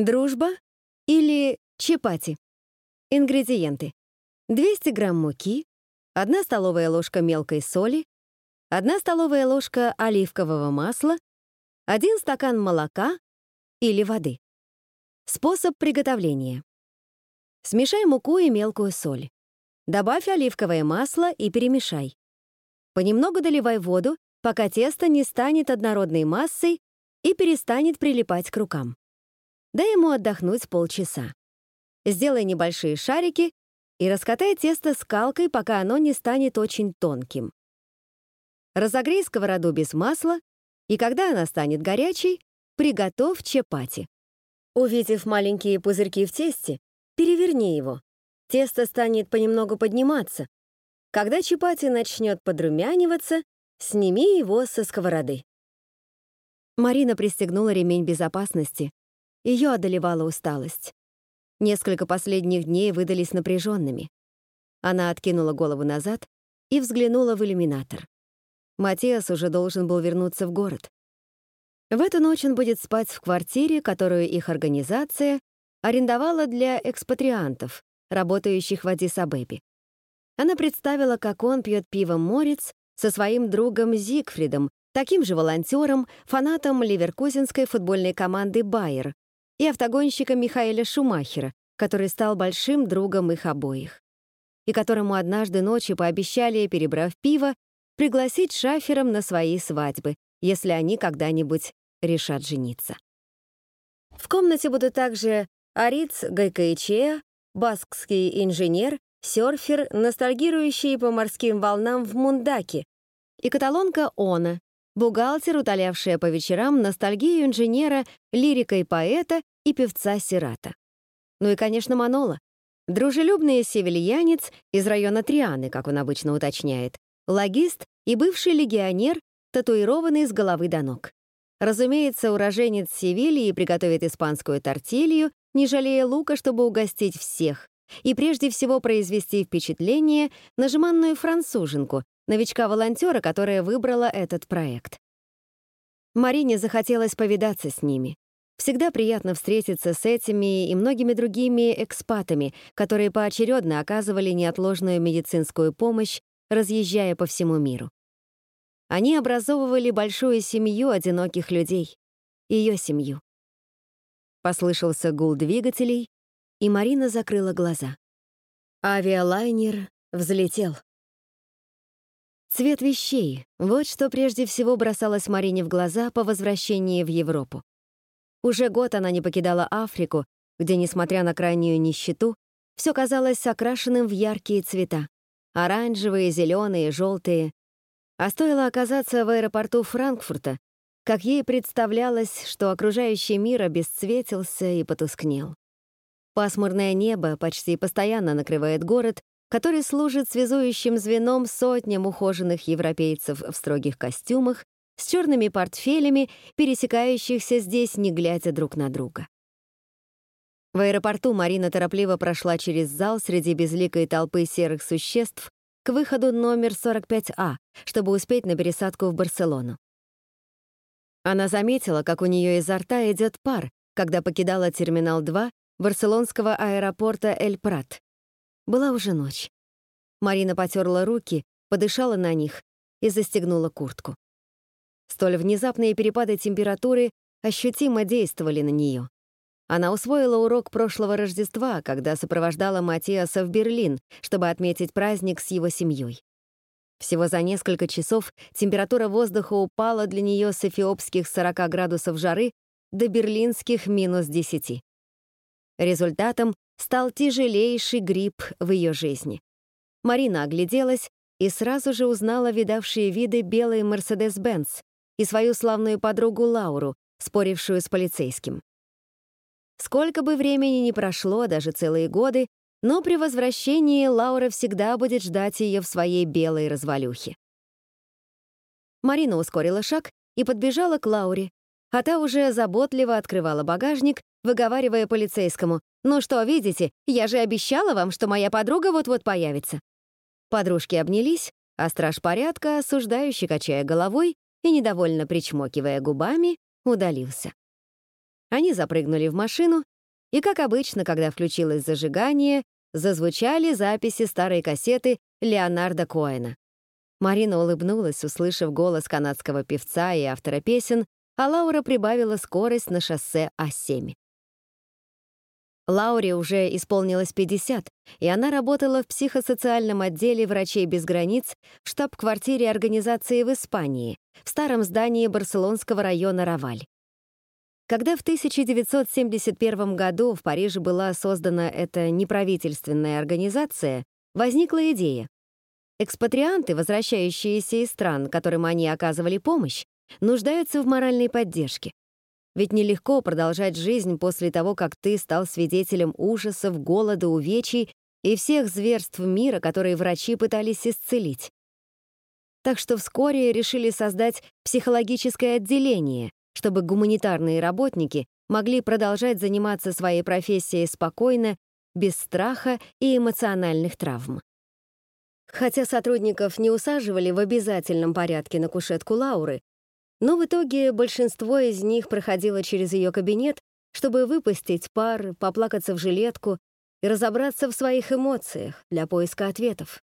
Дружба или чапати. Ингредиенты. 200 грамм муки, 1 столовая ложка мелкой соли, 1 столовая ложка оливкового масла, 1 стакан молока или воды. Способ приготовления. Смешай муку и мелкую соль. Добавь оливковое масло и перемешай. Понемногу доливай воду, пока тесто не станет однородной массой и перестанет прилипать к рукам. Дай ему отдохнуть полчаса. Сделай небольшие шарики и раскатай тесто скалкой, пока оно не станет очень тонким. Разогрей сковороду без масла, и когда она станет горячей, приготовь чапати. Увидев маленькие пузырьки в тесте, переверни его. Тесто станет понемногу подниматься. Когда чапати начнет подрумяниваться, сними его со сковороды. Марина пристегнула ремень безопасности. Ее одолевала усталость. Несколько последних дней выдались напряженными. Она откинула голову назад и взглянула в иллюминатор. Матиас уже должен был вернуться в город. В эту ночь он будет спать в квартире, которую их организация арендовала для экспатриантов, работающих в Адис-Абебе. Она представила, как он пьет пиво «Морец» со своим другом Зигфридом, таким же волонтером, фанатом ливеркузенской футбольной команды «Байер» и автогонщиком Михаэля Шумахера, который стал большим другом их обоих, и которому однажды ночью пообещали, перебрав пиво, пригласить шафером на свои свадьбы, если они когда-нибудь решат жениться. В комнате будут также Ариц Гайкаичеа, баскский инженер, серфер, ностальгирующий по морским волнам в Мундаке, и каталонка Она, бухгалтер, утолявшая по вечерам ностальгию инженера, лирика и поэта и певца Сирата. Ну и, конечно, Манола, дружелюбный севильянец из района Трианы, как он обычно уточняет, логист и бывший легионер, татуированный с головы до ног. Разумеется, уроженец Севильи приготовит испанскую тортилью, не жалея лука, чтобы угостить всех, и прежде всего произвести впечатление на жеманную француженку, новичка-волонтера, которая выбрала этот проект. Марине захотелось повидаться с ними. Всегда приятно встретиться с этими и многими другими экспатами, которые поочередно оказывали неотложную медицинскую помощь разъезжая по всему миру. Они образовывали большую семью одиноких людей, ее семью. Послышался гул двигателей, и Марина закрыла глаза. Авиалайнер взлетел. Цвет вещей — вот что прежде всего бросалось Марине в глаза по возвращении в Европу. Уже год она не покидала Африку, где, несмотря на крайнюю нищету, все казалось окрашенным в яркие цвета оранжевые, зеленые, желтые. А стоило оказаться в аэропорту Франкфурта, как ей представлялось, что окружающий мир обесцветился и потускнел. Пасмурное небо почти постоянно накрывает город, который служит связующим звеном сотням ухоженных европейцев в строгих костюмах с черными портфелями, пересекающихся здесь, не глядя друг на друга. В аэропорту Марина торопливо прошла через зал среди безликой толпы серых существ к выходу номер 45А, чтобы успеть на пересадку в Барселону. Она заметила, как у нее изо рта идет пар, когда покидала терминал 2 барселонского аэропорта Эль-Прат. Была уже ночь. Марина потерла руки, подышала на них и застегнула куртку. Столь внезапные перепады температуры ощутимо действовали на нее. Она усвоила урок прошлого Рождества, когда сопровождала Матиаса в Берлин, чтобы отметить праздник с его семьей. Всего за несколько часов температура воздуха упала для нее с эфиопских 40 градусов жары до берлинских минус 10. Результатом стал тяжелейший грипп в ее жизни. Марина огляделась и сразу же узнала видавшие виды белый Мерседес-Бенц и свою славную подругу Лауру, спорившую с полицейским. Сколько бы времени ни прошло, даже целые годы, но при возвращении Лаура всегда будет ждать ее в своей белой развалюхе. Марина ускорила шаг и подбежала к Лауре, а та уже заботливо открывала багажник, выговаривая полицейскому, «Ну что, видите, я же обещала вам, что моя подруга вот-вот появится». Подружки обнялись, а страж порядка, осуждающий, качая головой и недовольно причмокивая губами, удалился. Они запрыгнули в машину, и, как обычно, когда включилось зажигание, зазвучали записи старой кассеты Леонарда Коэна. Марина улыбнулась, услышав голос канадского певца и автора песен, а Лаура прибавила скорость на шоссе А7. Лауре уже исполнилось 50, и она работала в психосоциальном отделе «Врачей без границ» в штаб-квартире организации в Испании, в старом здании барселонского района Раваль. Когда в 1971 году в Париже была создана эта неправительственная организация, возникла идея. Экспатрианты, возвращающиеся из стран, которым они оказывали помощь, нуждаются в моральной поддержке. Ведь нелегко продолжать жизнь после того, как ты стал свидетелем ужасов, голода, увечий и всех зверств мира, которые врачи пытались исцелить. Так что вскоре решили создать психологическое отделение, чтобы гуманитарные работники могли продолжать заниматься своей профессией спокойно, без страха и эмоциональных травм. Хотя сотрудников не усаживали в обязательном порядке на кушетку Лауры, но в итоге большинство из них проходило через ее кабинет, чтобы выпустить пар, поплакаться в жилетку и разобраться в своих эмоциях для поиска ответов.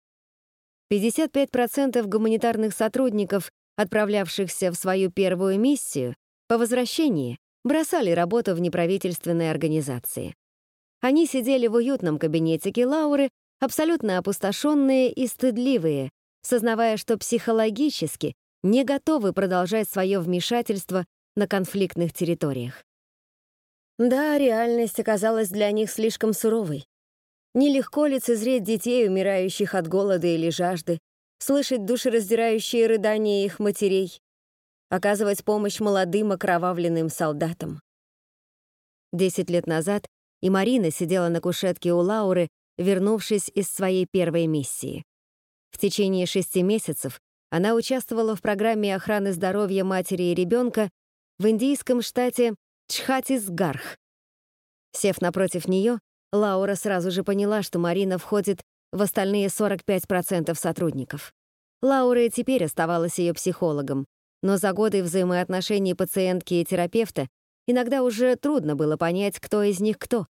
55% гуманитарных сотрудников, отправлявшихся в свою первую миссию, по возвращении бросали работу в неправительственной организации. Они сидели в уютном кабинетике Лауры, абсолютно опустошенные и стыдливые, сознавая, что психологически не готовы продолжать свое вмешательство на конфликтных территориях. Да, реальность оказалась для них слишком суровой. Нелегко лицезреть детей, умирающих от голода или жажды, слышать душераздирающие рыдания их матерей, оказывать помощь молодым окровавленным солдатам. Десять лет назад и Марина сидела на кушетке у Лауры, вернувшись из своей первой миссии. В течение шести месяцев она участвовала в программе охраны здоровья матери и ребенка в индийском штате Чхатисгарх. Сев напротив нее, Лаура сразу же поняла, что Марина входит в остальные 45% сотрудников. Лаура и теперь оставалась ее психологом, но за годы взаимоотношений пациентки и терапевта иногда уже трудно было понять, кто из них кто.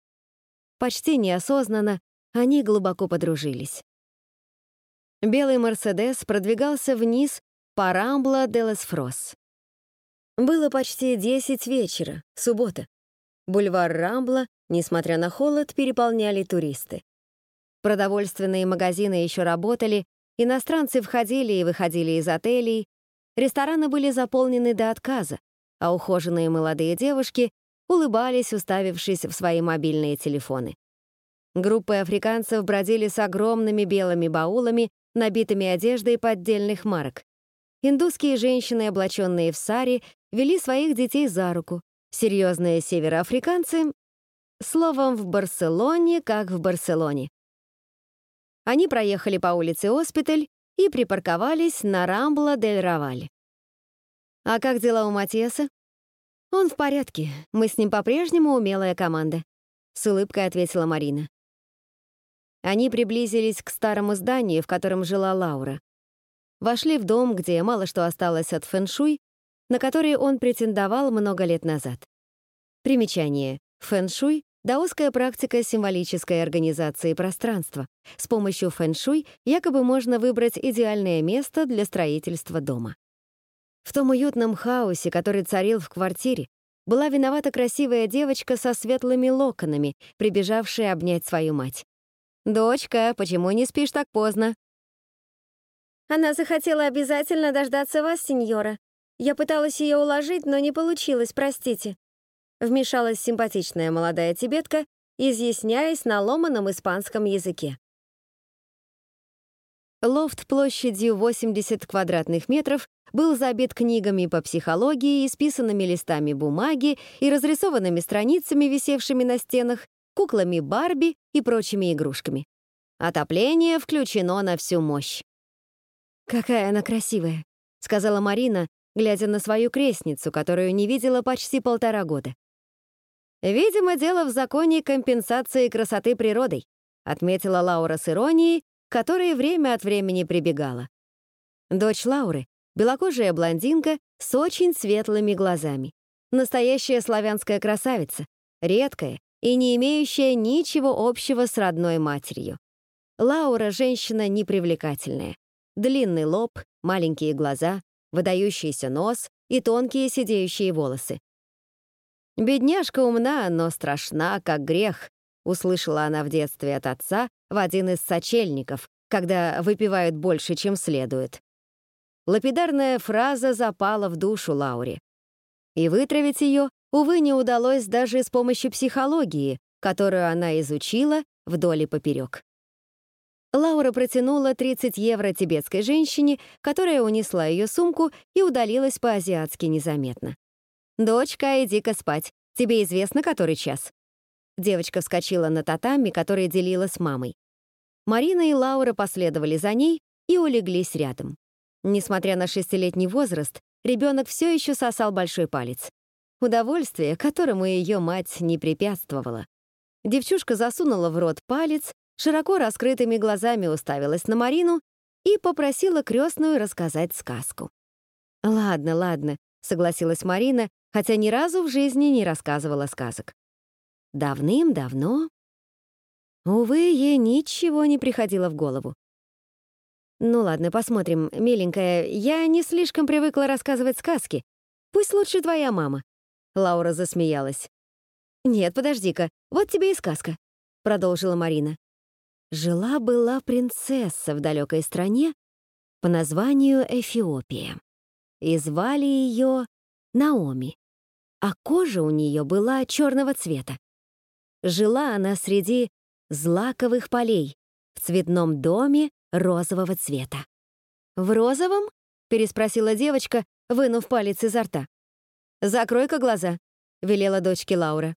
Почти неосознанно они глубоко подружились. Белый «Мерседес» продвигался вниз по Рамбла де лас Фрос. Было почти 10 вечера, суббота. Бульвар Рамбла, несмотря на холод, переполняли туристы. Продовольственные магазины еще работали, иностранцы входили и выходили из отелей, рестораны были заполнены до отказа, а ухоженные молодые девушки улыбались, уставившись в свои мобильные телефоны. Группы африканцев бродили с огромными белыми баулами набитыми одеждой поддельных марок. Индусские женщины, облаченные в сари, вели своих детей за руку. Серьезные североафриканцы — словом, в Барселоне, как в Барселоне. Они проехали по улице Оспиталь и припарковались на Рамбла-дель-Раваль. «А как дела у Матиаса?» «Он в порядке. Мы с ним по-прежнему умелая команда», — с улыбкой ответила Марина. Они приблизились к старому зданию, в котором жила Лаура. Вошли в дом, где мало что осталось от фэншуй, на который он претендовал много лет назад. Примечание. Фэншуй — даосская практика символической организации пространства. С помощью фэншуй якобы можно выбрать идеальное место для строительства дома. В том уютном хаосе, который царил в квартире, была виновата красивая девочка со светлыми локонами, прибежавшая обнять свою мать. «Дочка, почему не спишь так поздно?» «Она захотела обязательно дождаться вас, сеньора. Я пыталась ее уложить, но не получилось, простите». Вмешалась симпатичная молодая тибетка, изъясняясь на ломаном испанском языке. Лофт площадью 80 квадратных метров был забит книгами по психологии, исписанными листами бумаги и разрисованными страницами, висевшими на стенах, куклами Барби и прочими игрушками. Отопление включено на всю мощь. «Какая она красивая», — сказала Марина, глядя на свою крестницу, которую не видела почти полтора года. «Видимо, дело в законе компенсации красоты природой», отметила Лаура с иронией, которой время от времени прибегала. Дочь Лауры — белокожая блондинка с очень светлыми глазами. Настоящая славянская красавица, редкая и не имеющая ничего общего с родной матерью. Лаура — женщина непривлекательная. Длинный лоб, маленькие глаза, выдающийся нос и тонкие сидеющие волосы. «Бедняжка умна, но страшна, как грех», — услышала она в детстве от отца в один из сочельников, когда выпивают больше, чем следует. Лапидарная фраза запала в душу Лауре. И вытравить ее, увы, не удалось даже с помощью психологии, которую она изучила вдоль и поперек. Лаура протянула 30 евро тибетской женщине, которая унесла ее сумку и удалилась по-азиатски незаметно. «Дочка, иди-ка спать. Тебе известно, который час?» Девочка вскочила на татами, который делила с мамой. Марина и Лаура последовали за ней и улеглись рядом. Несмотря на шестилетний возраст, ребенок все еще сосал большой палец. Удовольствие, которому ее мать не препятствовала. Девчушка засунула в рот палец, широко раскрытыми глазами уставилась на Марину и попросила крестную рассказать сказку. «Ладно, ладно», — согласилась Марина, хотя ни разу в жизни не рассказывала сказок. Давным-давно... Увы, ей ничего не приходило в голову. Ну ладно, посмотрим. Миленькая, я не слишком привыкла рассказывать сказки. Пусть лучше твоя мама. Лаура засмеялась. Нет, подожди-ка, вот тебе и сказка, продолжила Марина. Жила-была принцесса в далекой стране по названию Эфиопия. И звали ее Наоми, а кожа у нее была черного цвета. Жила она среди злаковых полей, в цветном доме розового цвета. «В розовом?» — переспросила девочка, вынув палец изо рта. «Закрой-ка глаза», — велела дочке Лаура.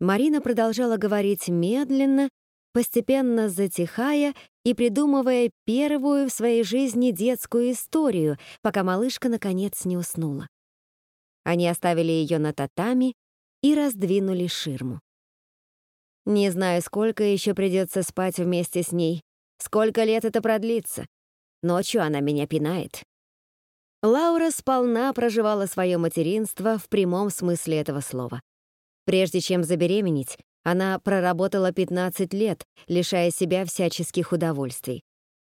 Марина продолжала говорить медленно, постепенно затихая и придумывая первую в своей жизни детскую историю, пока малышка наконец не уснула. Они оставили ее на татами и раздвинули ширму. Не знаю, сколько еще придется спать вместе с ней, Сколько лет это продлится? Ночью она меня пинает. Лаура сполна проживала свое материнство в прямом смысле этого слова. Прежде чем забеременеть, она проработала 15 лет, лишая себя всяческих удовольствий.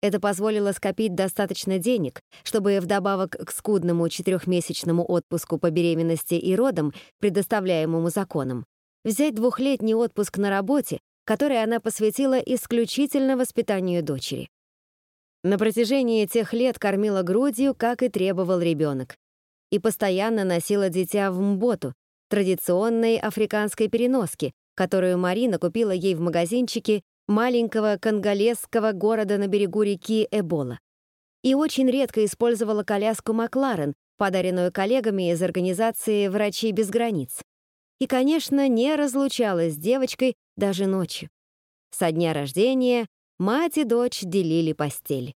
Это позволило скопить достаточно денег, чтобы вдобавок к скудному четырехмесячному отпуску по беременности и родам, предоставляемому законом, взять двухлетний отпуск на работе которое она посвятила исключительно воспитанию дочери. На протяжении тех лет кормила грудью, как и требовал ребенок, и постоянно носила дитя в мботу, традиционной африканской переноске, которую Марина купила ей в магазинчике маленького конголезского города на берегу реки Эбола. И очень редко использовала коляску Макларен, подаренную коллегами из организации «Врачи без границ». И, конечно, не разлучалась с девочкой даже ночью. Со дня рождения мать и дочь делили постель.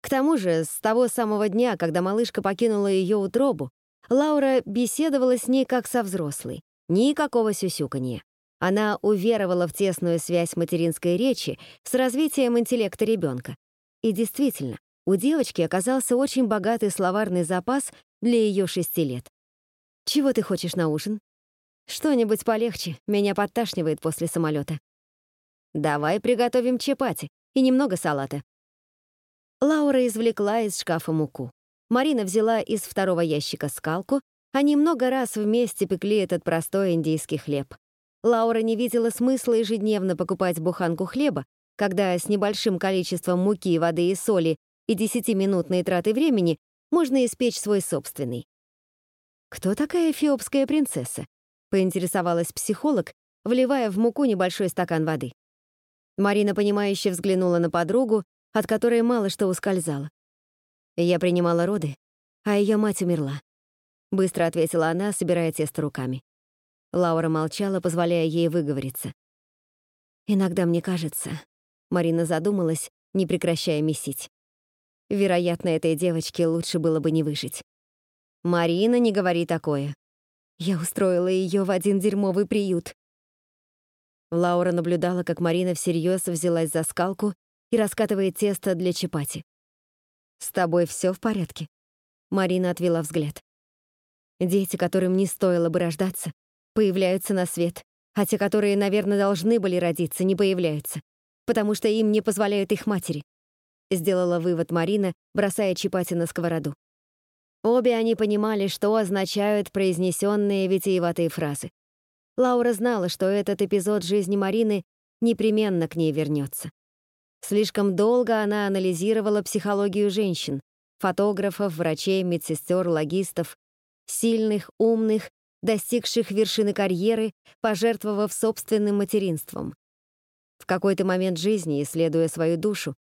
К тому же, с того самого дня, когда малышка покинула ее утробу, Лаура беседовала с ней как со взрослой. Никакого сюсюканья. Она уверовала в тесную связь материнской речи с развитием интеллекта ребенка. И действительно, у девочки оказался очень богатый словарный запас для ее шести лет. «Чего ты хочешь на ужин?» Что-нибудь полегче, меня подташнивает после самолета. Давай приготовим чапати и немного салата. Лаура извлекла из шкафа муку. Марина взяла из второго ящика скалку, они много раз вместе пекли этот простой индийский хлеб. Лаура не видела смысла ежедневно покупать буханку хлеба, когда с небольшим количеством муки, воды и соли и десятиминутной траты времени можно испечь свой собственный. Кто такая эфиопская принцесса? поинтересовалась психолог, вливая в муку небольшой стакан воды. Марина, понимающе взглянула на подругу, от которой мало что ускользало. Я принимала роды, а ее мать умерла. Быстро ответила она, собирая тесто руками. Лаура молчала, позволяя ей выговориться. «Иногда мне кажется...» Марина задумалась, не прекращая месить. Вероятно, этой девочке лучше было бы не выжить. «Марина, не говори такое. Я устроила ее в один дерьмовый приют. Лаура наблюдала, как Марина всерьез взялась за скалку и раскатывает тесто для чапати. «С тобой все в порядке?» Марина отвела взгляд. Дети, которым не стоило бы рождаться, появляются на свет, а те, которые, наверное, должны были родиться, не появляются, потому что им не позволяют их матери. Сделала вывод Марина, бросая чипати на сковороду. Обе они понимали, что означают произнесенные витиеватые фразы. Лаура знала, что этот эпизод жизни Марины непременно к ней вернется. Слишком долго она анализировала психологию женщин, фотографов, врачей, медсестер, логистов, сильных, умных, достигших вершины карьеры, пожертвовав собственным материнством. В какой-то момент жизни, исследуя свою душу,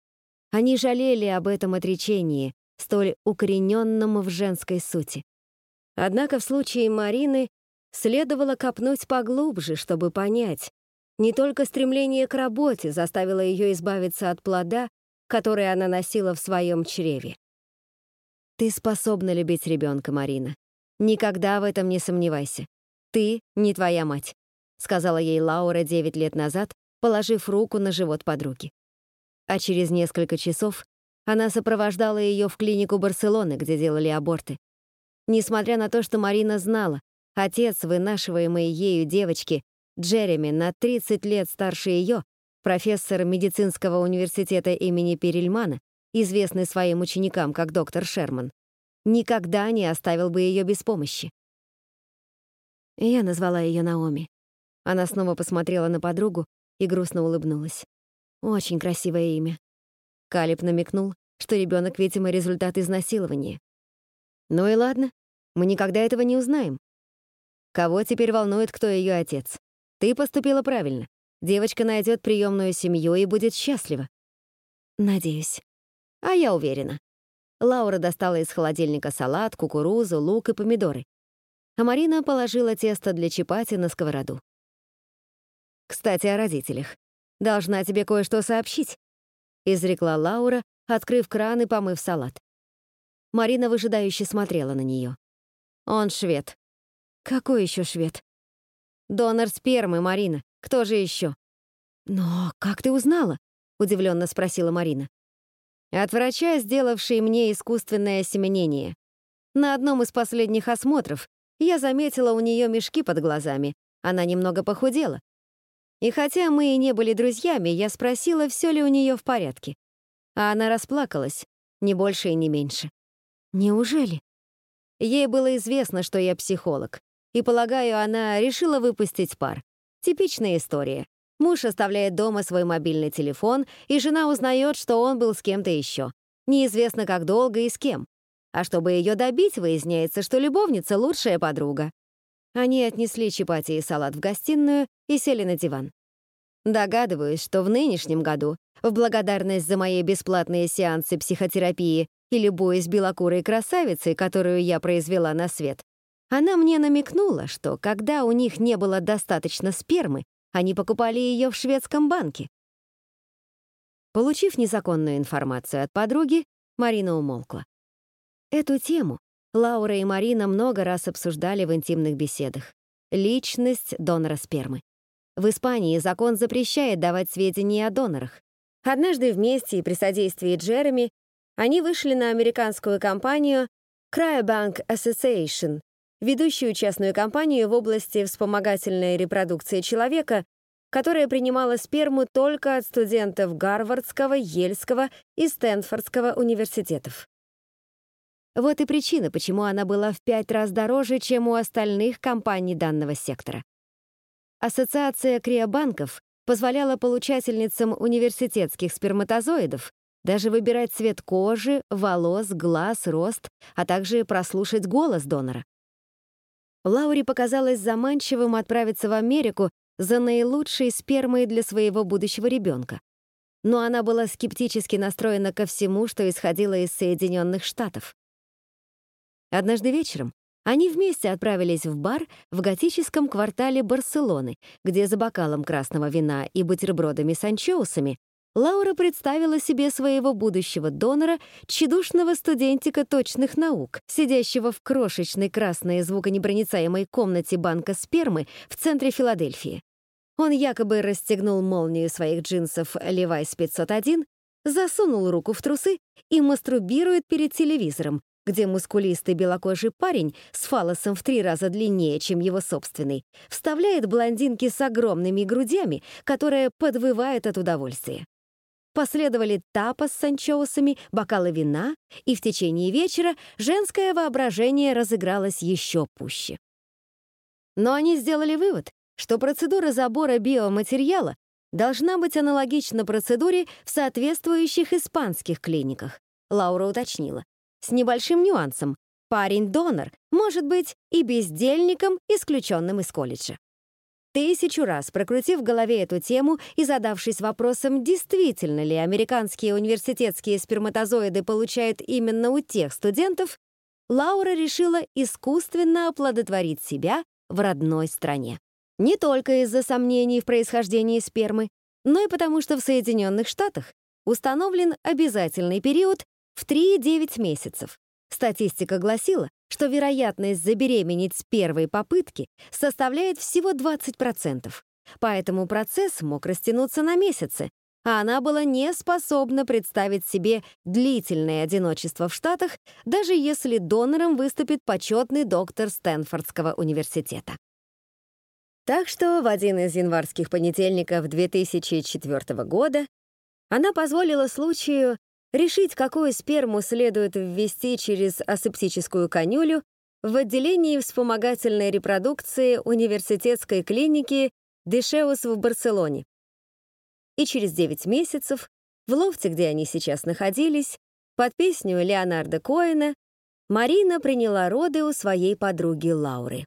они жалели об этом отречении, столь укорененном в женской сути. Однако в случае Марины следовало копнуть поглубже, чтобы понять, не только стремление к работе заставило ее избавиться от плода, который она носила в своем чреве. Ты способна любить ребенка, Марина. Никогда в этом не сомневайся. Ты не твоя мать, сказала ей Лаура 9 лет назад, положив руку на живот подруги. А через несколько часов она сопровождала ее в клинику Барселоны, где делали аборты. Несмотря на то, что Марина знала, отец вынашиваемой ею девочки Джереми на 30 лет старше ее, профессор медицинского университета имени Перельмана, известный своим ученикам как доктор Шерман, никогда не оставил бы ее без помощи. Я назвала ее Наоми. Она снова посмотрела на подругу и грустно улыбнулась. Очень красивое имя. Калиб намекнул, что ребенок, видимо, результат изнасилования. Ну и ладно, мы никогда этого не узнаем. Кого теперь волнует, кто ее отец? Ты поступила правильно. Девочка найдет приемную семью и будет счастлива. Надеюсь. А я уверена. Лаура достала из холодильника салат, кукурузу, лук и помидоры. А Марина положила тесто для чапати на сковороду. «Кстати, о родителях. Должна тебе кое-что сообщить», — изрекла Лаура, открыв кран и помыв салат. Марина выжидающе смотрела на нее. «Он швед». «Какой еще швед?» Донор спермы, Марина. Кто же еще? Но как ты узнала? Удивленно спросила Марина. От врача, сделавшей мне искусственное осеменение. На одном из последних осмотров я заметила у нее мешки под глазами. Она немного похудела. И хотя мы и не были друзьями, я спросила, все ли у нее в порядке. А она расплакалась, ни больше и ни меньше. Неужели? Ей было известно, что я психолог. И, полагаю, она решила выпустить пар. Типичная история. Муж оставляет дома свой мобильный телефон, и жена узнает, что он был с кем-то еще. Неизвестно, как долго и с кем. А чтобы ее добить, выясняется, что любовница — лучшая подруга. Они отнесли чапати и салат в гостиную и сели на диван. Догадываюсь, что в нынешнем году, в благодарность за мои бесплатные сеансы психотерапии и любуясь белокурой красавицей, которую я произвела на свет, она мне намекнула, что когда у них не было достаточно спермы, они покупали ее в шведском банке. Получив незаконную информацию от подруги, Марина умолкла. Эту тему Лаура и Марина много раз обсуждали в интимных беседах. Личность донора спермы. В Испании закон запрещает давать сведения о донорах. Однажды вместе и при содействии Джереми они вышли на американскую компанию Cryobank Association, ведущую частную компанию в области вспомогательной репродукции человека, которая принимала сперму только от студентов Гарвардского, Ельского и Стэнфордского университетов. Вот и причина, почему она была в пять раз дороже, чем у остальных компаний данного сектора. Ассоциация криобанков позволяла получательницам университетских сперматозоидов даже выбирать цвет кожи, волос, глаз, рост, а также прослушать голос донора. Лауре показалось заманчивым отправиться в Америку за наилучшей спермой для своего будущего ребенка. Но она была скептически настроена ко всему, что исходило из Соединенных Штатов. Однажды вечером они вместе отправились в бар в готическом квартале Барселоны, где за бокалом красного вина и бутербродами с анчоусами Лаура представила себе своего будущего донора, тщедушного студентика точных наук, сидящего в крошечной красной звуконепроницаемой комнате банка спермы в центре Филадельфии. Он якобы расстегнул молнию своих джинсов Levi's 501, засунул руку в трусы и мастурбирует перед телевизором, где мускулистый белокожий парень с фалосом в три раза длиннее, чем его собственный, вставляет блондинки с огромными грудями, которые подвывают от удовольствия. Последовали тапос с анчоусами, бокалы вина, и в течение вечера женское воображение разыгралось еще пуще. Но они сделали вывод, что процедура забора биоматериала должна быть аналогична процедуре в соответствующих испанских клиниках. Лаура уточнила. С небольшим нюансом. Парень-донор может быть и бездельником, исключенным из колледжа. Тысячу раз прокрутив в голове эту тему и задавшись вопросом, действительно ли американские университетские сперматозоиды получают именно у тех студентов, Лаура решила искусственно оплодотворить себя в родной стране. Не только из-за сомнений в происхождении спермы, но и потому что в Соединенных Штатах установлен обязательный период в 3-9 месяцев. Статистика гласила, что вероятность забеременеть с первой попытки составляет всего 20%. Поэтому процесс мог растянуться на месяцы, а она была не способна представить себе длительное одиночество в Штатах, даже если донором выступит почетный доктор Стэнфордского университета. Так что в один из январских понедельников 2004 года она позволила случаю решить, какую сперму следует ввести через асептическую конюлю в отделении вспомогательной репродукции университетской клиники Дешеус в Барселоне. И через 9 месяцев, в лофте, где они сейчас находились, под песню Леонарда Коэна, Марина приняла роды у своей подруги Лауры.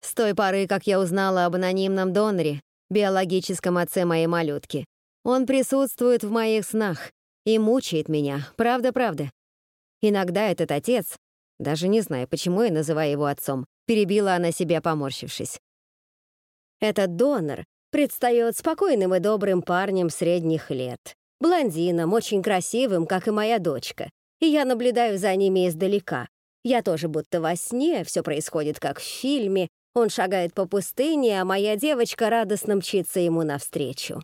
С той поры, как я узнала об анонимном доноре, биологическом отце моей малютки, он присутствует в моих снах и мучает меня, правда-правда. Иногда этот отец, даже не знаю, почему я называю его отцом, перебила она себя, поморщившись. Этот донор предстает спокойным и добрым парнем средних лет, блондином, очень красивым, как и моя дочка, и я наблюдаю за ними издалека. Я тоже будто во сне, все происходит как в фильме, он шагает по пустыне, а моя девочка радостно мчится ему навстречу.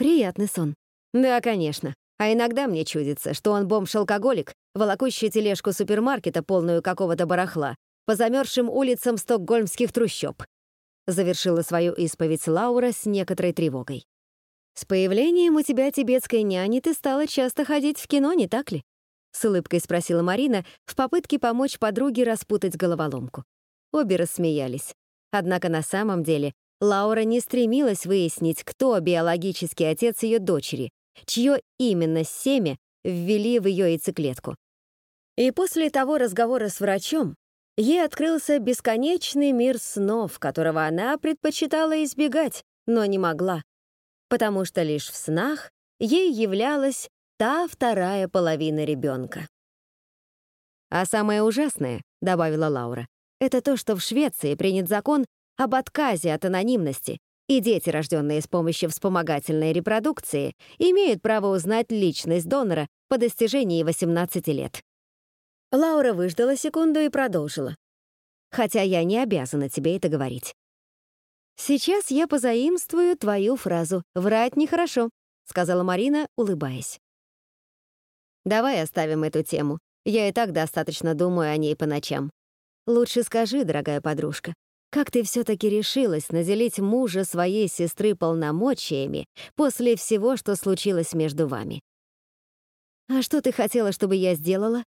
Приятный сон. Да, конечно. А иногда мне чудится, что он бомж-алкоголик, волокущий тележку супермаркета, полную какого-то барахла, по замерзшим улицам стокгольмских трущоб. Завершила свою исповедь Лаура с некоторой тревогой. «С появлением у тебя тибетской няни ты стала часто ходить в кино, не так ли?» С улыбкой спросила Марина в попытке помочь подруге распутать головоломку. Обе рассмеялись. Однако на самом деле Лаура не стремилась выяснить, кто биологический отец ее дочери, чье именно семя ввели в ее яйцеклетку. И после того разговора с врачом ей открылся бесконечный мир снов, которого она предпочитала избегать, но не могла, потому что лишь в снах ей являлась та вторая половина ребенка. «А самое ужасное», — добавила Лаура, «это то, что в Швеции принят закон, об отказе от анонимности, и дети, рожденные с помощью вспомогательной репродукции, имеют право узнать личность донора по достижении 18 лет. Лаура выждала секунду и продолжила. «Хотя я не обязана тебе это говорить. Сейчас я позаимствую твою фразу «врать нехорошо», — сказала Марина, улыбаясь. «Давай оставим эту тему. Я и так достаточно думаю о ней по ночам. Лучше скажи, дорогая подружка, как ты все-таки решилась наделить мужа своей сестры полномочиями после всего, что случилось между вами? А что ты хотела, чтобы я сделала?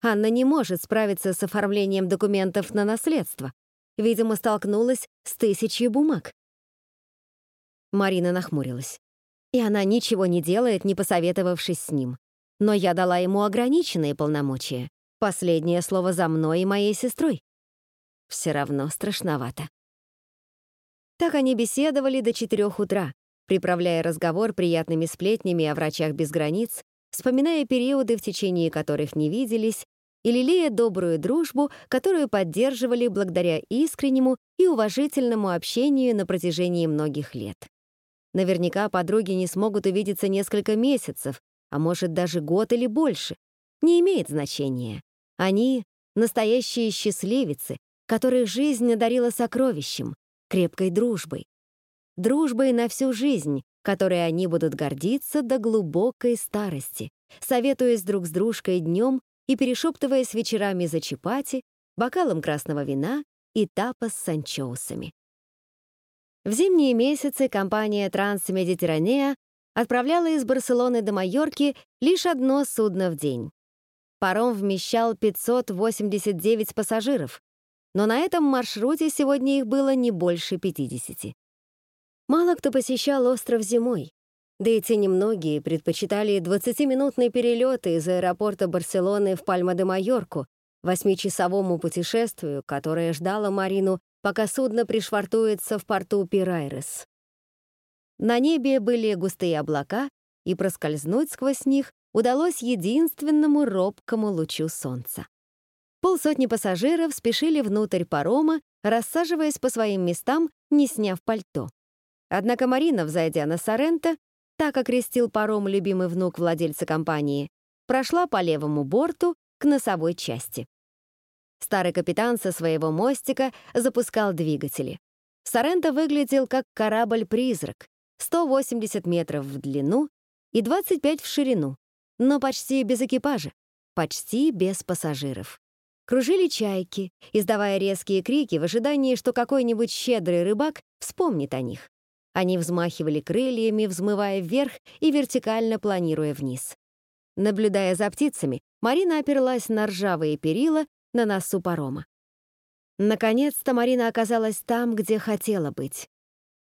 Анна не может справиться с оформлением документов на наследство. Видимо, столкнулась с тысячей бумаг. Марина нахмурилась. И она ничего не делает, не посоветовавшись с ним. Но я дала ему ограниченные полномочия. Последнее слово за мной и моей сестрой все равно страшновато. Так они беседовали до четырех утра, приправляя разговор приятными сплетнями о врачах без границ, вспоминая периоды, в течение которых не виделись, и лелея добрую дружбу, которую поддерживали благодаря искреннему и уважительному общению на протяжении многих лет. Наверняка подруги не смогут увидеться несколько месяцев, а может даже год или больше. Не имеет значения. Они — настоящие счастливицы, которых жизнь надарила сокровищем, крепкой дружбой. Дружбой на всю жизнь, которой они будут гордиться до глубокой старости, советуясь друг с дружкой днем и перешептываясь вечерами за чапати, бокалом красного вина и тапос с анчоусами. В зимние месяцы компания «Трансмедитерранеа» отправляла из Барселоны до Майорки лишь одно судно в день. Паром вмещал 589 пассажиров, но на этом маршруте сегодня их было не больше 50. Мало кто посещал остров зимой, да и те немногие предпочитали 20-минутные перелеты из аэропорта Барселоны в Пальма-де-Майорку, восьмичасовому путешествию, которое ждало Марину, пока судно пришвартуется в порту Пирайрес. На небе были густые облака, и проскользнуть сквозь них удалось единственному робкому лучу солнца. Полсотни пассажиров спешили внутрь парома, рассаживаясь по своим местам, не сняв пальто. Однако Марина, взойдя на Соренто, так окрестил паром любимый внук владельца компании, прошла по левому борту к носовой части. Старый капитан со своего мостика запускал двигатели. Соренто выглядел как корабль-призрак, 180 метров в длину и 25 в ширину, но почти без экипажа, почти без пассажиров. Кружили чайки, издавая резкие крики в ожидании, что какой-нибудь щедрый рыбак вспомнит о них. Они взмахивали крыльями, взмывая вверх и вертикально планируя вниз. Наблюдая за птицами, Марина оперлась на ржавые перила на носу парома. Наконец-то Марина оказалась там, где хотела быть.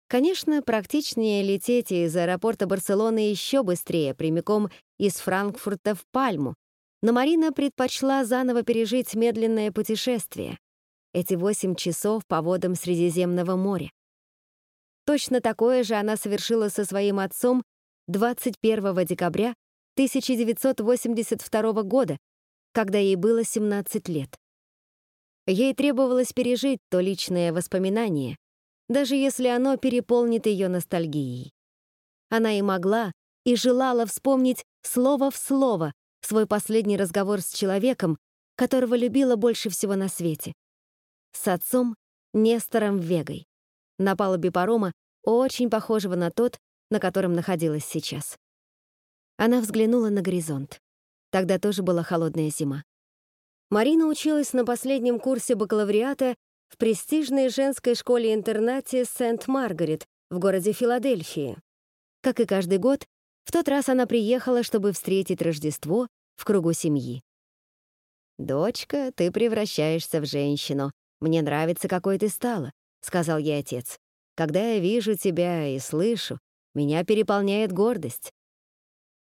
Конечно, практичнее лететь из аэропорта Барселоны еще быстрее, прямиком из Франкфурта в Пальму, но Марина предпочла заново пережить медленное путешествие. Эти восемь часов по водам Средиземного моря. Точно такое же она совершила со своим отцом 21 декабря 1982 года, когда ей было 17 лет. Ей требовалось пережить то личное воспоминание, даже если оно переполнит ее ностальгией. Она и могла, и желала вспомнить слово в слово свой последний разговор с человеком, которого любила больше всего на свете. С отцом Нестором Вегой. На палубе парома, очень похожего на тот, на котором находилась сейчас. Она взглянула на горизонт. Тогда тоже была холодная зима. Марина училась на последнем курсе бакалавриата в престижной женской школе-интернате Сент-Маргарет в городе Филадельфии. Как и каждый год, в тот раз она приехала, чтобы встретить Рождество в кругу семьи. «Дочка, ты превращаешься в женщину. Мне нравится, какой ты стала», — сказал ей отец. «Когда я вижу тебя и слышу, меня переполняет гордость».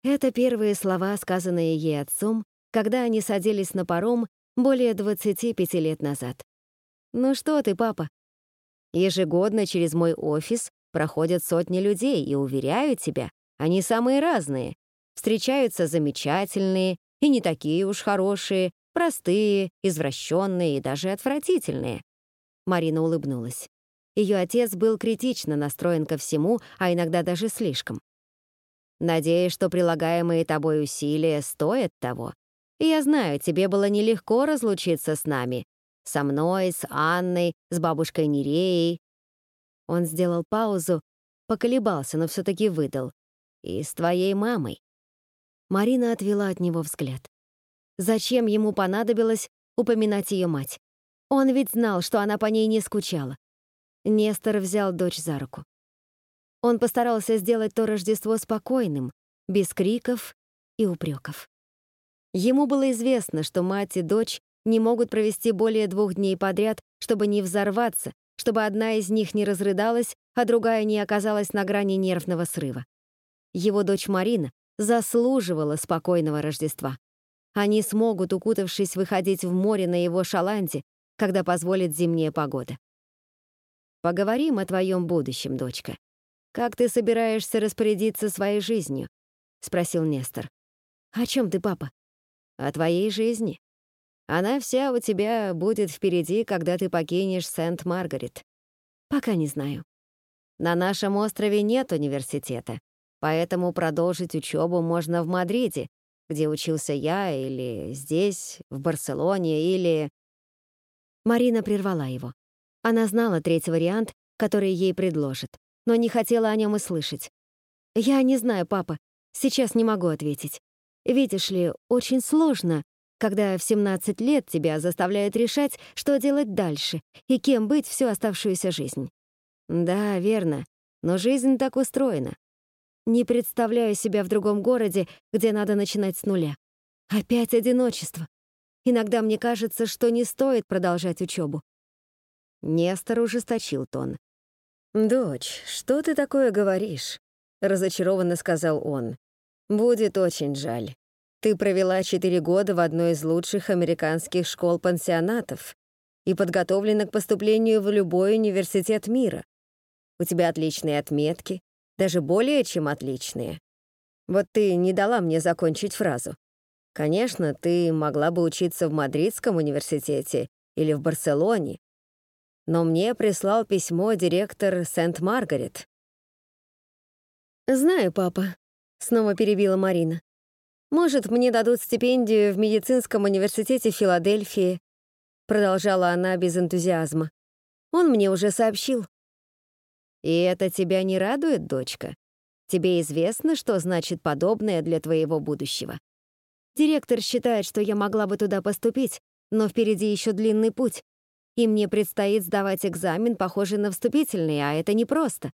Это первые слова, сказанные ей отцом, когда они садились на паром более 25 лет назад. «Ну что ты, папа?» Ежегодно через мой офис проходят сотни людей, и, уверяю тебя, они самые разные. Встречаются замечательные и не такие уж хорошие, простые, извращенные и даже отвратительные. Марина улыбнулась. Ее отец был критично настроен ко всему, а иногда даже слишком. Надеюсь, что прилагаемые тобой усилия стоят того. Я знаю, тебе было нелегко разлучиться с нами. Со мной, с Анной, с бабушкой Нереей. Он сделал паузу, поколебался, но все таки выдал. И с твоей мамой». Марина отвела от него взгляд. Зачем ему понадобилось упоминать ее мать? Он ведь знал, что она по ней не скучала. Нестор взял дочь за руку. Он постарался сделать то Рождество спокойным, без криков и упреков. Ему было известно, что мать и дочь не могут провести более двух дней подряд, чтобы не взорваться, чтобы одна из них не разрыдалась, а другая не оказалась на грани нервного срыва. Его дочь Марина заслуживала спокойного Рождества. Они смогут, укутавшись, выходить в море на его шаланде, когда позволит зимняя погода. Поговорим о твоем будущем, дочка. Как ты собираешься распорядиться своей жизнью? спросил Нестор. О чем ты, папа? О твоей жизни. Она вся у тебя будет впереди, когда ты покинешь Сент-Маргарет. Пока не знаю. На нашем острове нет университета, Поэтому продолжить учебу можно в Мадриде, где учился я, или здесь, в Барселоне, или... Марина прервала его. Она знала третий вариант, который ей предложат, но не хотела о нем и слышать. «Я не знаю, папа. Сейчас не могу ответить. Видишь ли, очень сложно, когда в 17 лет тебя заставляют решать, что делать дальше и кем быть всю оставшуюся жизнь. Да, верно, но жизнь так устроена. Не представляю себя в другом городе, где надо начинать с нуля. Опять одиночество. Иногда мне кажется, что не стоит продолжать учебу. Нестор ужесточил тон. «Дочь, что ты такое говоришь?» — разочарованно сказал он. «Будет очень жаль. Ты провела четыре года в одной из лучших американских школ-пансионатов и подготовлена к поступлению в любой университет мира. У тебя отличные отметки, даже более чем отличные. Вот ты не дала мне закончить фразу. Конечно, ты могла бы учиться в Мадридском университете или в Барселоне, но мне прислал письмо директор Сент-Маргарет. «Знаю, папа», — снова перебила Марина. «Может, мне дадут стипендию в медицинском университете Филадельфии», — продолжала она без энтузиазма. «Он мне уже сообщил». «И это тебя не радует, дочка? Тебе известно, что значит подобное для твоего будущего?» Директор считает, что я могла бы туда поступить, но впереди еще длинный путь, и мне предстоит сдавать экзамен, похожий на вступительный, а это непросто.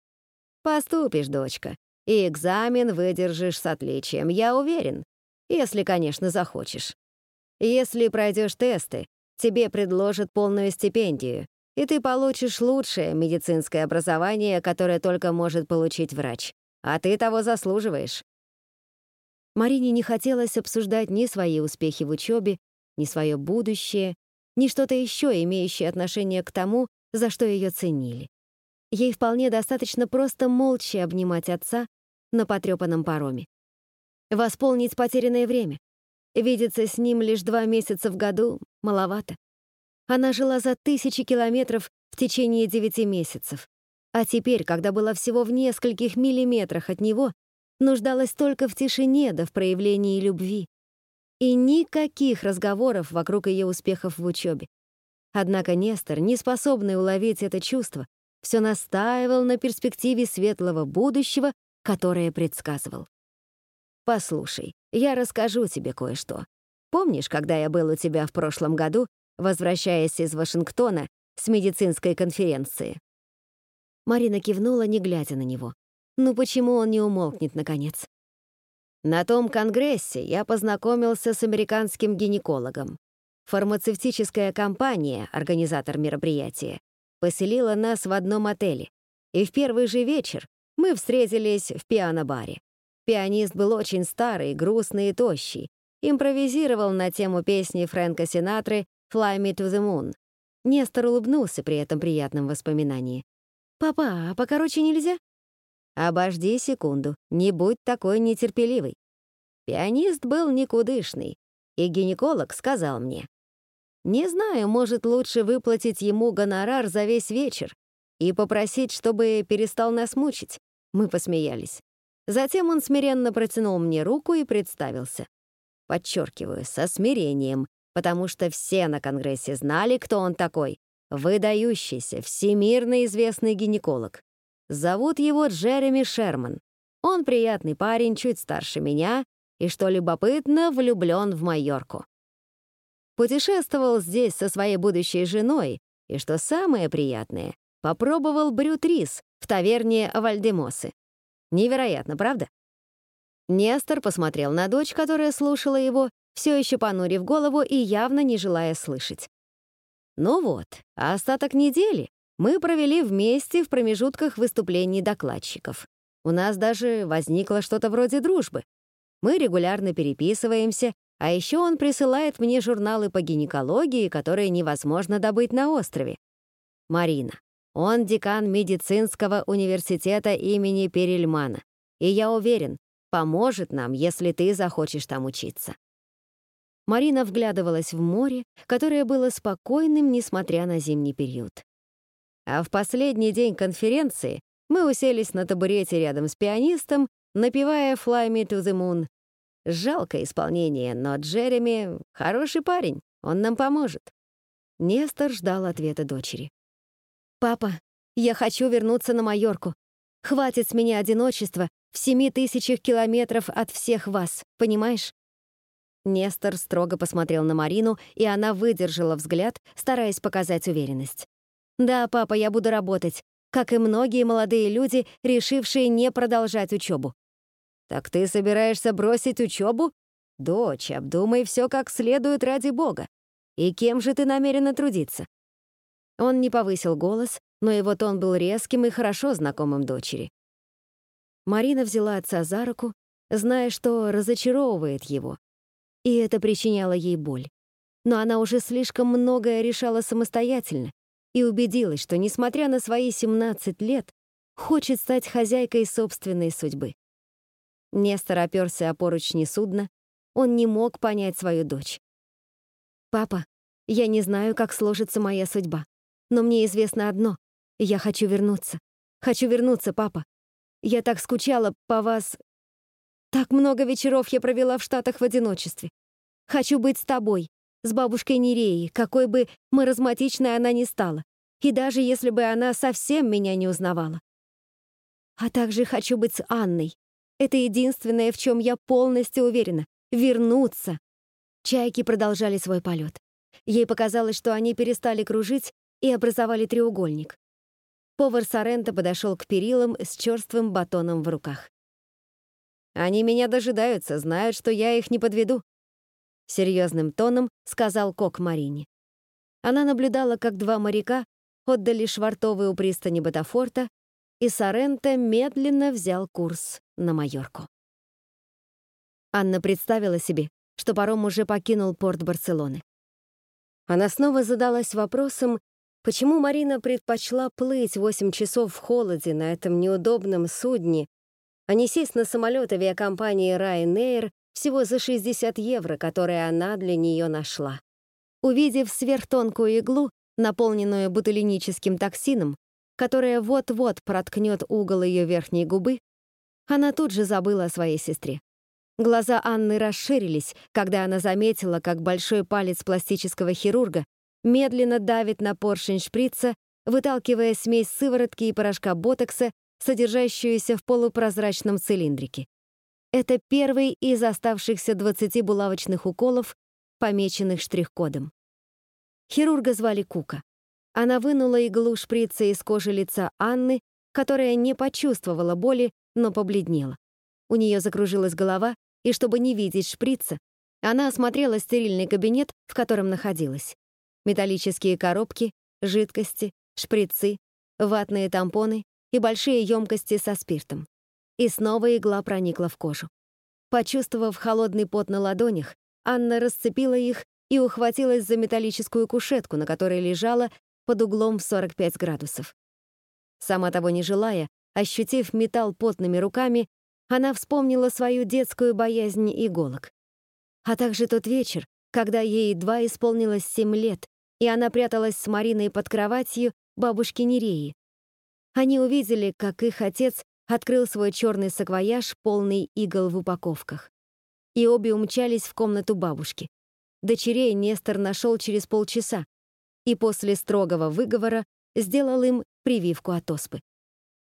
Поступишь, дочка, и экзамен выдержишь с отличием, я уверен, если, конечно, захочешь. Если пройдешь тесты, тебе предложат полную стипендию, и ты получишь лучшее медицинское образование, которое только может получить врач. А ты того заслуживаешь. Марине не хотелось обсуждать ни свои успехи в учебе, ни свое будущее, ни что-то еще, имеющее отношение к тому, за что ее ценили. Ей вполне достаточно просто молча обнимать отца на потрепанном пароме. Восполнить потерянное время. Видеться с ним лишь два месяца в году маловато. Она жила за тысячи километров в течение девяти месяцев. А теперь, когда была всего в нескольких миллиметрах от него, нуждалась только в тишине да в проявлении любви. И никаких разговоров вокруг ее успехов в учебе. Однако Нестор, не способный уловить это чувство, все настаивал на перспективе светлого будущего, которое предсказывал. «Послушай, я расскажу тебе кое-что. Помнишь, когда я был у тебя в прошлом году, возвращаясь из Вашингтона с медицинской конференции?» Марина кивнула, не глядя на него. Ну почему он не умолкнет, наконец? На том конгрессе я познакомился с американским гинекологом. Фармацевтическая компания, организатор мероприятия, поселила нас в одном отеле. И в первый же вечер мы встретились в пиано-баре. Пианист был очень старый, грустный и тощий. Импровизировал на тему песни Фрэнка Синатры «Fly me to the moon». Нестор улыбнулся при этом приятном воспоминании. «Папа, а покороче нельзя?» «Обожди секунду, не будь такой нетерпеливый». Пианист был никудышный, и гинеколог сказал мне. «Не знаю, может, лучше выплатить ему гонорар за весь вечер и попросить, чтобы перестал нас мучить». Мы посмеялись. Затем он смиренно протянул мне руку и представился. Подчеркиваю, со смирением, потому что все на Конгрессе знали, кто он такой. Выдающийся, всемирно известный гинеколог. Зовут его Джереми Шерман. Он приятный парень, чуть старше меня, и, что любопытно, влюблен в Майорку. Путешествовал здесь со своей будущей женой, и, что самое приятное, попробовал брют-рис в таверне Вальдемосы. Невероятно, правда? Нестор посмотрел на дочь, которая слушала его, все еще понурив голову и явно не желая слышать. Ну вот, а остаток недели мы провели вместе в промежутках выступлений докладчиков. У нас даже возникло что-то вроде дружбы. Мы регулярно переписываемся, а еще он присылает мне журналы по гинекологии, которые невозможно добыть на острове. Марина. Он декан медицинского университета имени Перельмана. И я уверен, поможет нам, если ты захочешь там учиться. Марина вглядывалась в море, которое было спокойным, несмотря на зимний период. А в последний день конференции мы уселись на табурете рядом с пианистом, напевая «Fly me to the moon». Жалкое исполнение, но Джереми — хороший парень, он нам поможет. Нестор ждал ответа дочери. «Папа, я хочу вернуться на Майорку. Хватит с меня одиночества в семи тысячах километров от всех вас, понимаешь? Нестор строго посмотрел на Марину, и она выдержала взгляд, стараясь показать уверенность. «Да, папа, я буду работать, как и многие молодые люди, решившие не продолжать учебу». «Так ты собираешься бросить учебу? Дочь, обдумай все как следует ради Бога. И кем же ты намерена трудиться?» Он не повысил голос, но его тон был резким и хорошо знакомым дочери. Марина взяла отца за руку, зная, что разочаровывает его, и это причиняло ей боль. Но она уже слишком многое решала самостоятельно и убедилась, что, несмотря на свои 17 лет, хочет стать хозяйкой собственной судьбы. Нестор оперся о поручни судна, он не мог понять свою дочь. «Папа, я не знаю, как сложится моя судьба, но мне известно одно — я хочу вернуться. Хочу вернуться, папа. Я так скучала по вас так много вечеров я провела в Штатах в одиночестве. Хочу быть с тобой, с бабушкой Нереей, какой бы маразматичной она ни стала, и даже если бы она совсем меня не узнавала. А также хочу быть с Анной. Это единственное, в чем я полностью уверена. Вернуться. Чайки продолжали свой полет. Ей показалось, что они перестали кружить и образовали треугольник. Повар Соренто подошел к перилам с черствым батоном в руках. Они меня дожидаются, знают, что я их не подведу», — серьезным тоном сказал Кок Марине. Она наблюдала, как два моряка отдали швартовы у пристани Ботафорта, и Соренто медленно взял курс на Майорку. Анна представила себе, что паром уже покинул порт Барселоны. Она снова задалась вопросом, почему Марина предпочла плыть 8 часов в холоде на этом неудобном судне, а сесть на самолет авиакомпании Ryanair всего за 60 евро, которые она для нее нашла. Увидев сверхтонкую иглу, наполненную бутылиническим токсином, которая вот-вот проткнет угол ее верхней губы, она тут же забыла о своей сестре. Глаза Анны расширились, когда она заметила, как большой палец пластического хирурга медленно давит на поршень шприца, выталкивая смесь сыворотки и порошка ботокса содержащуюся в полупрозрачном цилиндрике. Это первый из оставшихся 20 булавочных уколов, помеченных штрих-кодом. Хирурга звали Кука. Она вынула иглу шприца из кожи лица Анны, которая не почувствовала боли, но побледнела. У нее закружилась голова, и чтобы не видеть шприца, она осмотрела стерильный кабинет, в котором находилась. Металлические коробки, жидкости, шприцы, ватные тампоны, и большие емкости со спиртом. И снова игла проникла в кожу. Почувствовав холодный пот на ладонях, Анна расцепила их и ухватилась за металлическую кушетку, на которой лежала под углом в 45 градусов. Сама того не желая, ощутив металл потными руками, она вспомнила свою детскую боязнь иголок. А также тот вечер, когда ей едва исполнилось семь лет, и она пряталась с Мариной под кроватью бабушки Нереи, они увидели, как их отец открыл свой черный саквояж, полный игл в упаковках. И обе умчались в комнату бабушки. Дочерей Нестор нашел через полчаса и после строгого выговора сделал им прививку от оспы.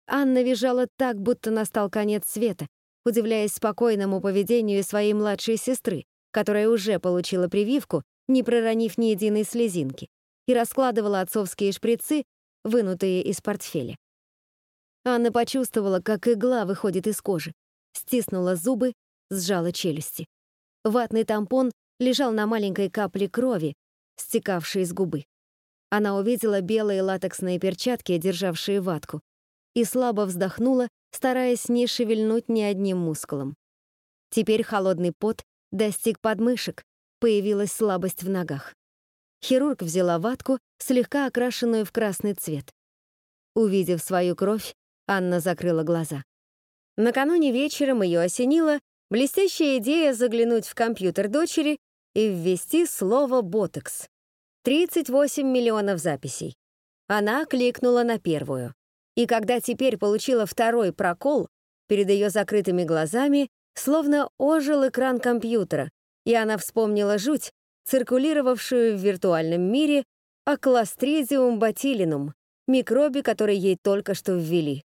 Анна визжала так, будто настал конец света, удивляясь спокойному поведению своей младшей сестры, которая уже получила прививку, не проронив ни единой слезинки, и раскладывала отцовские шприцы, вынутые из портфеля. Анна почувствовала, как игла выходит из кожи, стиснула зубы, сжала челюсти. Ватный тампон лежал на маленькой капле крови, стекавшей из губы. Она увидела белые латексные перчатки, державшие ватку, и слабо вздохнула, стараясь не шевельнуть ни одним мускулом. Теперь холодный пот достиг подмышек, появилась слабость в ногах. Хирург взяла ватку, слегка окрашенную в красный цвет. Увидев свою кровь, Анна закрыла глаза. Накануне вечером ее осенила блестящая идея заглянуть в компьютер дочери и ввести слово «ботекс». 38 миллионов записей. Она кликнула на первую. И когда теперь получила второй прокол, перед ее закрытыми глазами словно ожил экран компьютера, и она вспомнила жуть, циркулировавшую в виртуальном мире о кластридиум ботилинум, микробе, который ей только что ввели.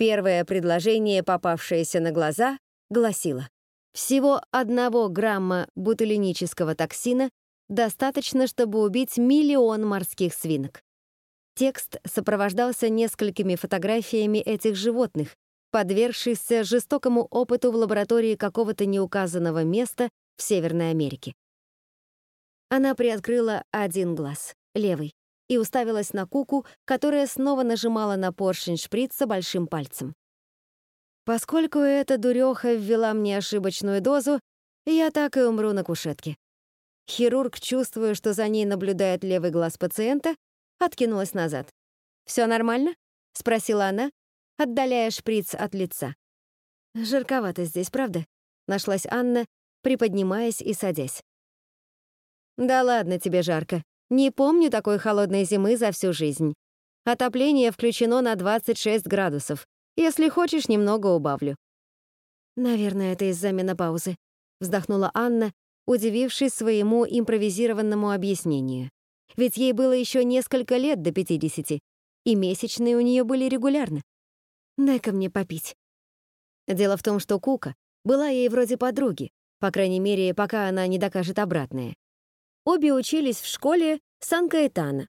Первое предложение, попавшееся на глаза, гласило Всего одного грамма бутулинического токсина достаточно, чтобы убить миллион морских свинок. Текст сопровождался несколькими фотографиями этих животных, подвергшихся жестокому опыту в лаборатории какого-то неуказанного места в Северной Америке. Она приоткрыла один глаз, левый, и уставилась на Куку, которая снова нажимала на поршень шприца большим пальцем. Поскольку эта дуреха ввела мне ошибочную дозу, я так и умру на кушетке. Хирург, чувствуя, что за ней наблюдает левый глаз пациента, откинулась назад. «Все нормально?» — спросила она, отдаляя шприц от лица. «Жарковато здесь, правда?» — нашлась Анна, приподнимаясь и садясь. «Да ладно тебе жарко. Не помню такой холодной зимы за всю жизнь. Отопление включено на 26 градусов. Если хочешь, немного убавлю». «Наверное, это из-за менопаузы», — вздохнула Анна, удивившись своему импровизированному объяснению. Ведь ей было еще несколько лет до 50, и месячные у нее были регулярно. «Дай-ка мне попить». Дело в том, что Кука была ей вроде подруги, по крайней мере, пока она не докажет обратное. Обе учились в школе Сан-Каэтана.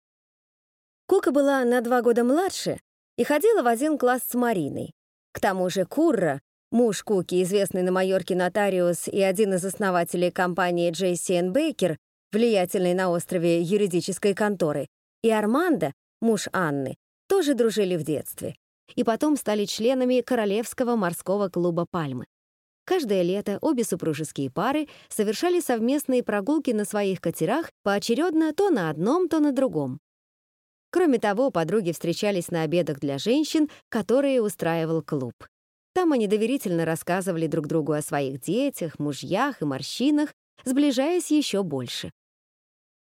Кука была на два года младше и ходила в один класс с Мариной. К тому же Курра, муж Куки, известный на Майорке нотариус и один из основателей компании JCN Baker, влиятельной на острове юридической конторы, и Армандо, муж Анны, тоже дружили в детстве и потом стали членами Королевского морского клуба «Пальмы». Каждое лето обе супружеские пары совершали совместные прогулки на своих катерах поочередно то на одном, то на другом. Кроме того, подруги встречались на обедах для женщин, которые устраивал клуб. Там они доверительно рассказывали друг другу о своих детях, мужьях и морщинах, сближаясь еще больше.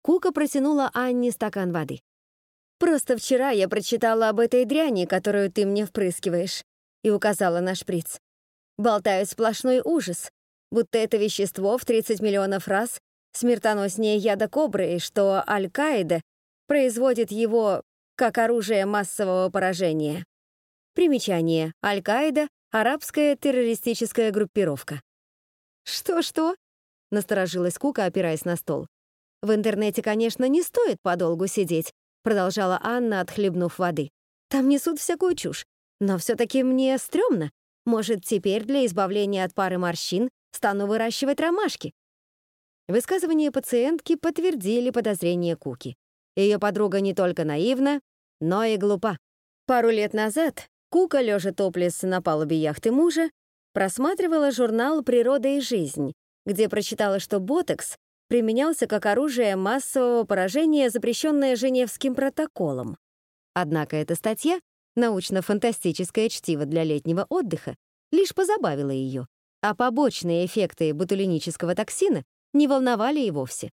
Кука протянула Анне стакан воды. «Просто вчера я прочитала об этой дряни, которую ты мне впрыскиваешь», и указала на шприц. Болтают сплошной ужас, будто это вещество в 30 миллионов раз смертоноснее яда кобры, и что Аль-Каида производит его как оружие массового поражения. Примечание. Аль-Каида — арабская террористическая группировка. «Что-что?» — насторожилась Кука, опираясь на стол. «В интернете, конечно, не стоит подолгу сидеть», продолжала Анна, отхлебнув воды. «Там несут всякую чушь. Но все-таки мне стрёмно. Может, теперь для избавления от пары морщин стану выращивать ромашки?» Высказывания пациентки подтвердили подозрения Куки. Ее подруга не только наивна, но и глупа. Пару лет назад Кука, лежа топлес на палубе яхты мужа, просматривала журнал «Природа и жизнь», где прочитала, что ботокс применялся как оружие массового поражения, запрещенное Женевским протоколом. Однако эта статья, научно-фантастическое чтиво для летнего отдыха, лишь позабавила ее, а побочные эффекты ботулинического токсина не волновали и вовсе.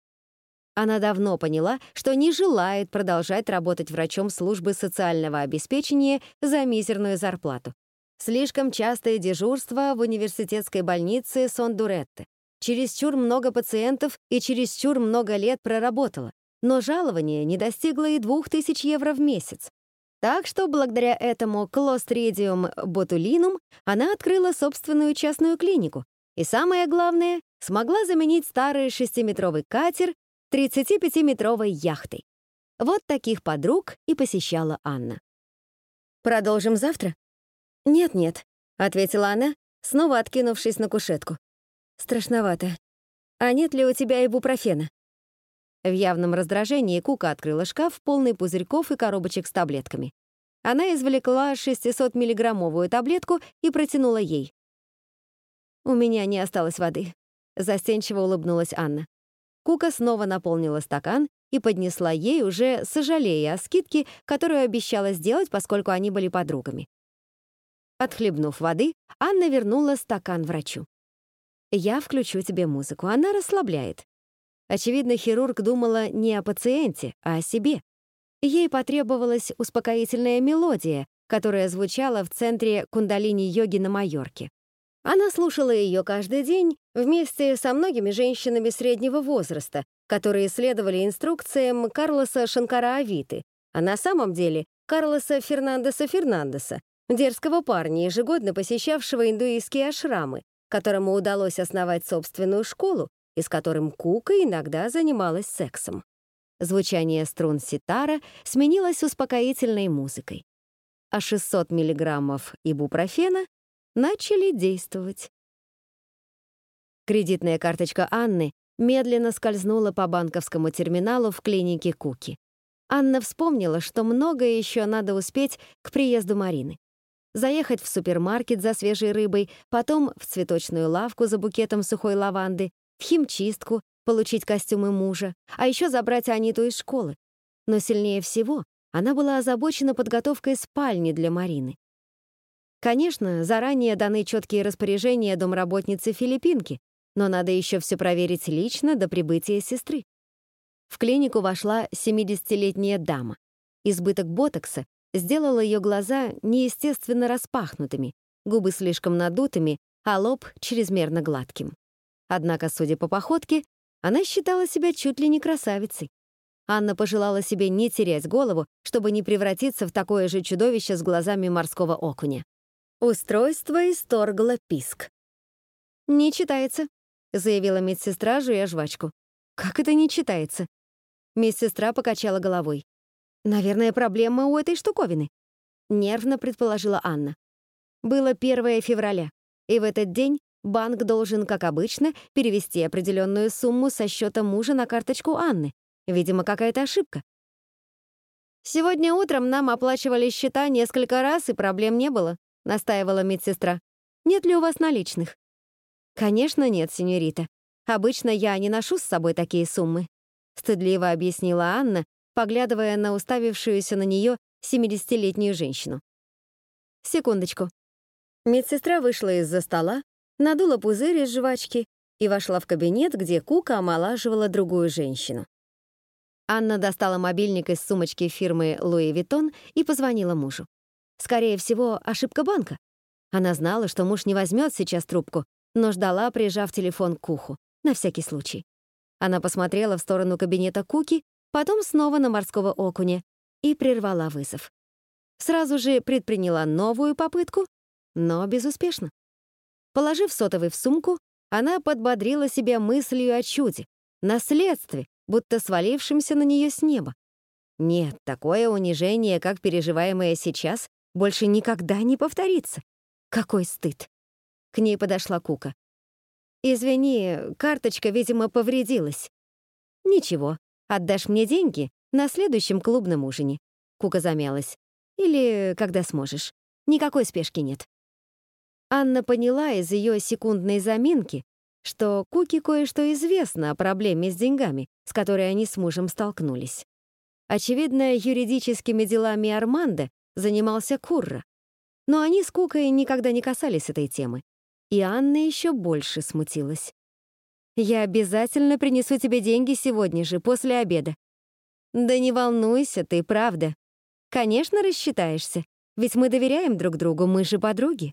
Она давно поняла, что не желает продолжать работать врачом службы социального обеспечения за мизерную зарплату. Слишком частое дежурство в университетской больнице Сон-Дуретте, чересчур много пациентов и чересчур много лет проработала, но жалование не достигло и 2000 евро в месяц. Так что благодаря этому Clostridium botulinum она открыла собственную частную клинику и, самое главное, смогла заменить старый шестиметровый катер 35-метровой яхтой. Вот таких подруг и посещала Анна. «Продолжим завтра?» «Нет-нет», — ответила она, снова откинувшись на кушетку. Страшновато. А нет ли у тебя ибупрофена? В явном раздражении Кука открыла шкаф, полный пузырьков и коробочек с таблетками. Она извлекла 600-миллиграммовую таблетку и протянула ей. «У меня не осталось воды», — застенчиво улыбнулась Анна. Кука снова наполнила стакан и поднесла ей, уже сожалея о скидке, которую обещала сделать, поскольку они были подругами. Отхлебнув воды, Анна вернула стакан врачу. Я включу тебе музыку, она расслабляет. Очевидно, хирург думала не о пациенте, а о себе. Ей потребовалась успокоительная мелодия, которая звучала в центре кундалини-йоги на Майорке. Она слушала ее каждый день вместе со многими женщинами среднего возраста, которые следовали инструкциям Карлоса Шанкара Авиты, а на самом деле Карлоса Фернандеса Фернандеса, дерзкого парня, ежегодно посещавшего индуистские ашрамы, которому удалось основать собственную школу и с которым Кука иногда занималась сексом. Звучание струн ситара сменилось успокоительной музыкой, а 600 миллиграммов ибупрофена начали действовать. Кредитная карточка Анны медленно скользнула по банковскому терминалу в клинике Куки. Анна вспомнила, что многое еще надо успеть к приезду Марины. Заехать в супермаркет за свежей рыбой, потом в цветочную лавку за букетом сухой лаванды, в химчистку, получить костюмы мужа, а еще забрать Аниту из школы. Но сильнее всего она была озабочена подготовкой спальни для Марины. Конечно, заранее даны четкие распоряжения домработницы Филиппинки, но надо еще все проверить лично до прибытия сестры. В клинику вошла 70-летняя дама. Избыток ботокса сделал ее глаза неестественно распахнутыми, губы слишком надутыми, а лоб чрезмерно гладким. Однако, судя по походке, она считала себя чуть ли не красавицей. Анна пожелала себе не терять голову, чтобы не превратиться в такое же чудовище с глазами морского окуня. Устройство исторгло писк. «Не читается», — заявила медсестра, жуя жвачку. «Как это не читается?» Медсестра покачала головой. «Наверное, проблема у этой штуковины», — нервно предположила Анна. Было 1 февраля, и в этот день банк должен, как обычно, перевести определенную сумму со счета мужа на карточку Анны. Видимо, какая-то ошибка. «Сегодня утром нам оплачивали счета несколько раз, и проблем не было», — настаивала медсестра. «Нет ли у вас наличных?» «Конечно нет, сеньорита. Обычно я не ношу с собой такие суммы», — стыдливо объяснила Анна, поглядывая на уставившуюся на нее 70-летнюю женщину. «Секундочку». Медсестра вышла из-за стола, надула пузырь из жвачки и вошла в кабинет, где Кука омолаживала другую женщину. Анна достала мобильник из сумочки фирмы Louis Vuitton и позвонила мужу. Скорее всего, ошибка банка. Она знала, что муж не возьмет сейчас трубку, но ждала, прижав телефон к уху, на всякий случай. Она посмотрела в сторону кабинета Куки, потом снова на морского окуня и прервала вызов. Сразу же предприняла новую попытку, но безуспешно. Положив сотовый в сумку, она подбодрила себя мыслью о чуде, наследстве, будто свалившемся на нее с неба. Нет, такое унижение, как переживаемое сейчас, больше никогда не повторится. Какой стыд. К ней подошла Кука. «Извини, карточка, видимо, повредилась». «Ничего, отдашь мне деньги на следующем клубном ужине». Кука замялась. «Или когда сможешь. Никакой спешки нет». Анна поняла из ее секундной заминки, что Куки кое-что известно о проблеме с деньгами, с которой они с мужем столкнулись. Очевидно, юридическими делами Армандо занимался Курра. Но они с Кукой никогда не касались этой темы. И Анна еще больше смутилась. «Я обязательно принесу тебе деньги сегодня же, после обеда». «Да не волнуйся ты, правда. Конечно, рассчитаешься. Ведь мы доверяем друг другу, мы же подруги».